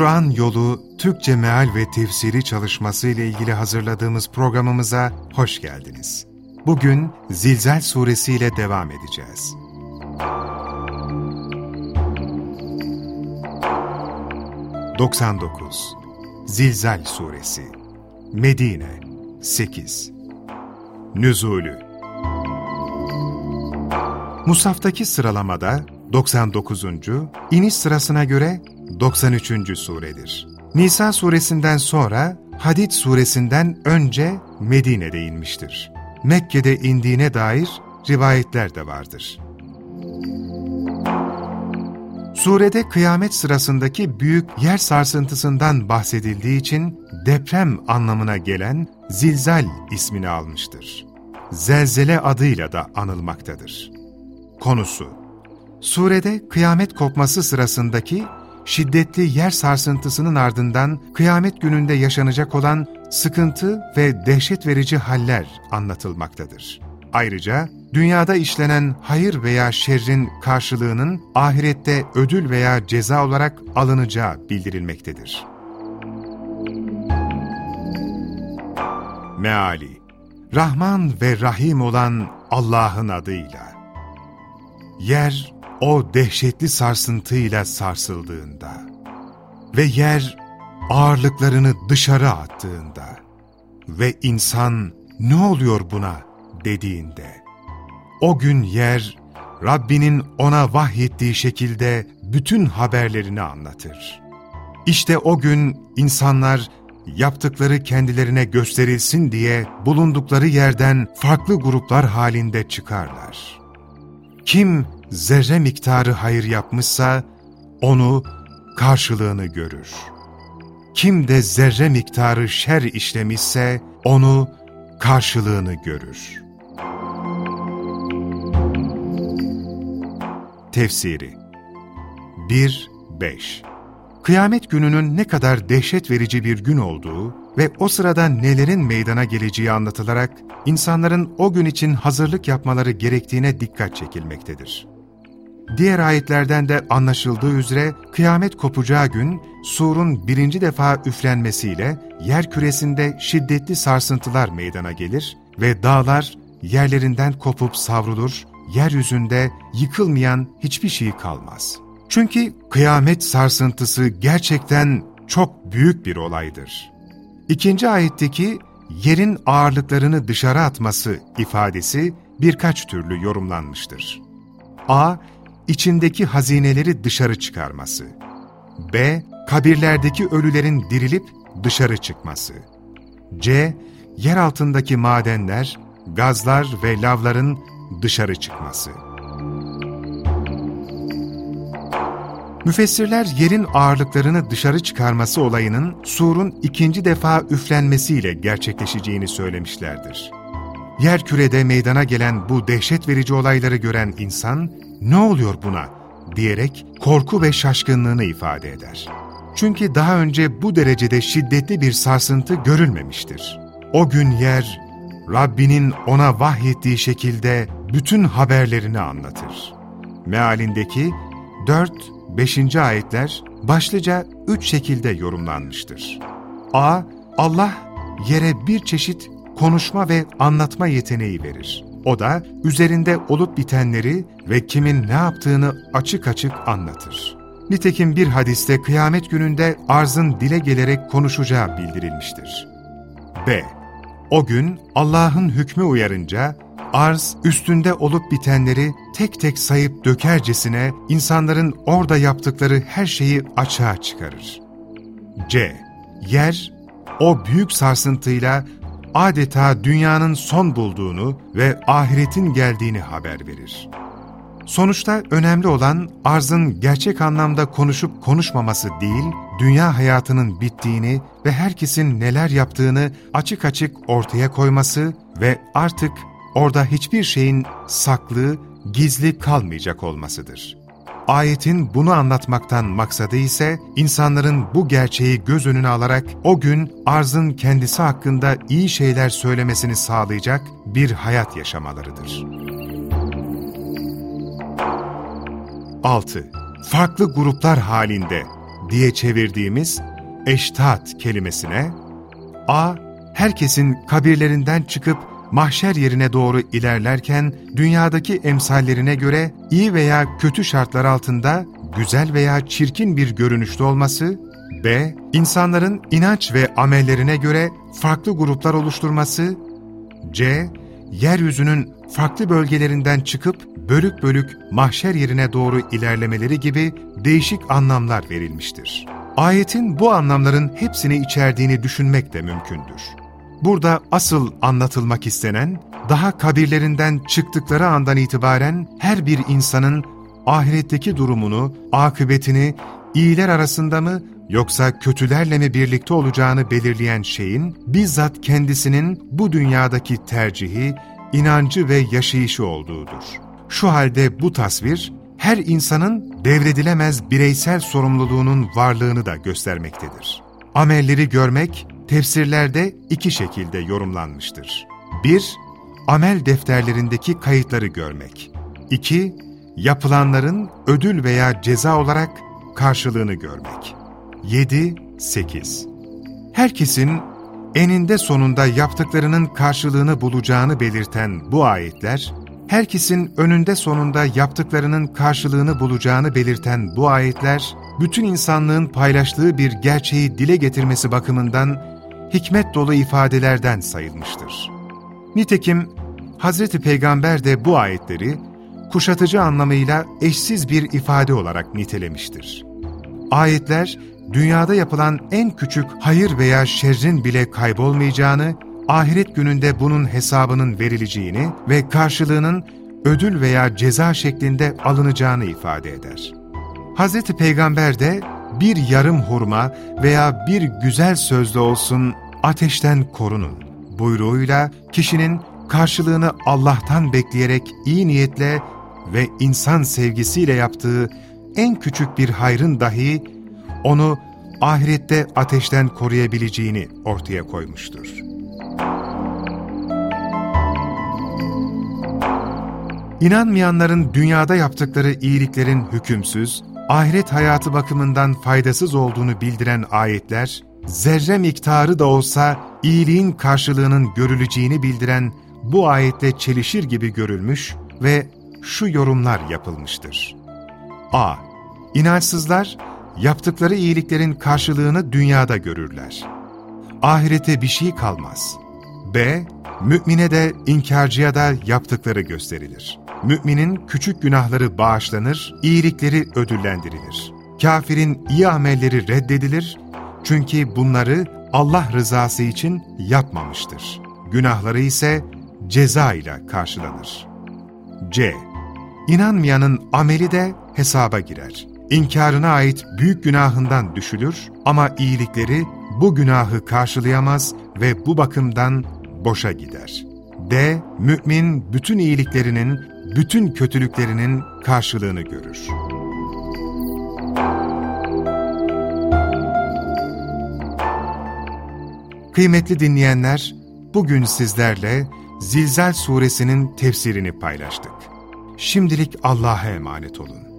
Kur'an Yolu Türkçe Meal ve Tefsiri çalışması ile ilgili hazırladığımız programımıza hoş geldiniz. Bugün Zilzal Suresi ile devam edeceğiz. ...99 Zilzal Suresi Medine 8 Nüzulü Musaftaki sıralamada 99. iniş sırasına göre 93. suredir. Nisa suresinden sonra Hadid suresinden önce Medine'de inmiştir. Mekke'de indiğine dair rivayetler de vardır. Surede kıyamet sırasındaki büyük yer sarsıntısından bahsedildiği için deprem anlamına gelen zilzal ismini almıştır. Zelzele adıyla da anılmaktadır. Konusu Surede kıyamet kopması sırasındaki şiddetli yer sarsıntısının ardından kıyamet gününde yaşanacak olan sıkıntı ve dehşet verici haller anlatılmaktadır. Ayrıca dünyada işlenen hayır veya şerrin karşılığının ahirette ödül veya ceza olarak alınacağı bildirilmektedir. Meali Rahman ve Rahim olan Allah'ın adıyla Yer o dehşetli sarsıntıyla sarsıldığında ve yer ağırlıklarını dışarı attığında ve insan ne oluyor buna dediğinde, o gün yer Rabbinin ona vahyettiği şekilde bütün haberlerini anlatır. İşte o gün insanlar yaptıkları kendilerine gösterilsin diye bulundukları yerden farklı gruplar halinde çıkarlar. Kim zerre miktarı hayır yapmışsa, onu karşılığını görür. Kim de zerre miktarı şer işlemişse, onu karşılığını görür. Tefsiri 1-5 Kıyamet gününün ne kadar dehşet verici bir gün olduğu ve o sırada nelerin meydana geleceği anlatılarak insanların o gün için hazırlık yapmaları gerektiğine dikkat çekilmektedir. Diğer ayetlerden de anlaşıldığı üzere kıyamet kopacağı gün surun birinci defa üflenmesiyle yer küresinde şiddetli sarsıntılar meydana gelir ve dağlar yerlerinden kopup savrulur, yeryüzünde yıkılmayan hiçbir şey kalmaz. Çünkü kıyamet sarsıntısı gerçekten çok büyük bir olaydır. İkinci ayetteki yerin ağırlıklarını dışarı atması ifadesi birkaç türlü yorumlanmıştır. A içindeki hazineleri dışarı çıkarması. B. Kabirlerdeki ölülerin dirilip dışarı çıkması. C. Yer altındaki madenler, gazlar ve lavların dışarı çıkması. Müfessirler yerin ağırlıklarını dışarı çıkarması olayının surun ikinci defa üflenmesiyle gerçekleşeceğini söylemişlerdir. Yer kürede meydana gelen bu dehşet verici olayları gören insan, ne oluyor buna diyerek korku ve şaşkınlığını ifade eder. Çünkü daha önce bu derecede şiddetli bir sarsıntı görülmemiştir. O gün yer, Rabbinin ona vahyettiği şekilde bütün haberlerini anlatır. Mealindeki 4-5. ayetler başlıca üç şekilde yorumlanmıştır. A. Allah yere bir çeşit konuşma ve anlatma yeteneği verir. O da üzerinde olup bitenleri ve kimin ne yaptığını açık açık anlatır. Nitekim bir hadiste kıyamet gününde arzın dile gelerek konuşacağı bildirilmiştir. B. O gün Allah'ın hükmü uyarınca arz üstünde olup bitenleri tek tek sayıp dökercesine insanların orada yaptıkları her şeyi açığa çıkarır. C. Yer o büyük sarsıntıyla adeta dünyanın son bulduğunu ve ahiretin geldiğini haber verir. Sonuçta önemli olan arzın gerçek anlamda konuşup konuşmaması değil, dünya hayatının bittiğini ve herkesin neler yaptığını açık açık ortaya koyması ve artık orada hiçbir şeyin saklı, gizli kalmayacak olmasıdır. Ayetin bunu anlatmaktan maksadı ise insanların bu gerçeği göz önüne alarak o gün arzın kendisi hakkında iyi şeyler söylemesini sağlayacak bir hayat yaşamalarıdır. 6. Farklı gruplar halinde diye çevirdiğimiz eştat kelimesine A. Herkesin kabirlerinden çıkıp mahşer yerine doğru ilerlerken dünyadaki emsallerine göre iyi veya kötü şartlar altında güzel veya çirkin bir görünüşte olması, B. İnsanların inanç ve amellerine göre farklı gruplar oluşturması, C. Yeryüzünün farklı bölgelerinden çıkıp bölük bölük mahşer yerine doğru ilerlemeleri gibi değişik anlamlar verilmiştir. Ayetin bu anlamların hepsini içerdiğini düşünmek de mümkündür. Burada asıl anlatılmak istenen, daha kabirlerinden çıktıkları andan itibaren her bir insanın ahiretteki durumunu, akıbetini iyiler arasında mı yoksa kötülerle mi birlikte olacağını belirleyen şeyin bizzat kendisinin bu dünyadaki tercihi, inancı ve yaşayışı olduğudur. Şu halde bu tasvir, her insanın devredilemez bireysel sorumluluğunun varlığını da göstermektedir. Amelleri görmek, tefsirlerde iki şekilde yorumlanmıştır. 1- Amel defterlerindeki kayıtları görmek. 2- Yapılanların ödül veya ceza olarak karşılığını görmek. 7-8 Herkesin eninde sonunda yaptıklarının karşılığını bulacağını belirten bu ayetler, herkesin önünde sonunda yaptıklarının karşılığını bulacağını belirten bu ayetler, bütün insanlığın paylaştığı bir gerçeği dile getirmesi bakımından hikmet dolu ifadelerden sayılmıştır. Nitekim Hz. Peygamber de bu ayetleri kuşatıcı anlamıyla eşsiz bir ifade olarak nitelemiştir. Ayetler, dünyada yapılan en küçük hayır veya şerrin bile kaybolmayacağını, ahiret gününde bunun hesabının verileceğini ve karşılığının ödül veya ceza şeklinde alınacağını ifade eder. Hz. Peygamber de bir yarım hurma veya bir güzel sözlü olsun ateşten korunun buyruğuyla kişinin karşılığını Allah'tan bekleyerek iyi niyetle ve insan sevgisiyle yaptığı en küçük bir hayrın dahi onu ahirette ateşten koruyabileceğini ortaya koymuştur. İnanmayanların dünyada yaptıkları iyiliklerin hükümsüz, ahiret hayatı bakımından faydasız olduğunu bildiren ayetler, zerre miktarı da olsa iyiliğin karşılığının görüleceğini bildiren bu ayetle çelişir gibi görülmüş ve şu yorumlar yapılmıştır. A. İnançsızlar, yaptıkları iyiliklerin karşılığını dünyada görürler. Ahirete bir şey kalmaz. B. Mümine de inkarcıya da yaptıkları gösterilir. Müminin küçük günahları bağışlanır, iyilikleri ödüllendirilir. Kafirin iyi amelleri reddedilir, çünkü bunları Allah rızası için yapmamıştır. Günahları ise ceza ile karşılanır. C. İnanmayanın ameli de hesaba girer. İnkarına ait büyük günahından düşülür ama iyilikleri bu günahı karşılayamaz ve bu bakımdan boşa gider. D. Mümin bütün iyiliklerinin, bütün kötülüklerinin karşılığını görür. Kıymetli dinleyenler, bugün sizlerle Zilzal suresinin tefsirini paylaştık. Şimdilik Allah'a emanet olun.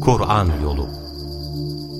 Kur'an Yolu